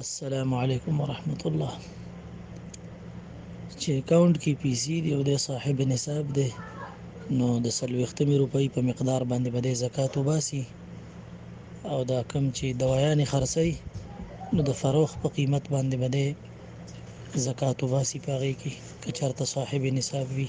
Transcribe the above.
السلام علیکم ورحمت الله چې اکاونټ کې پیسې دی او د صاحب نصاب دی نو د سلوختمې روپۍ په مقدار باندې به د زکات وباسي او دا کم چې دوايانې خرڅي نو د فروخ په قیمت باندې به د زکات وباسي پاږي کې کچارته صاحب نصاب وي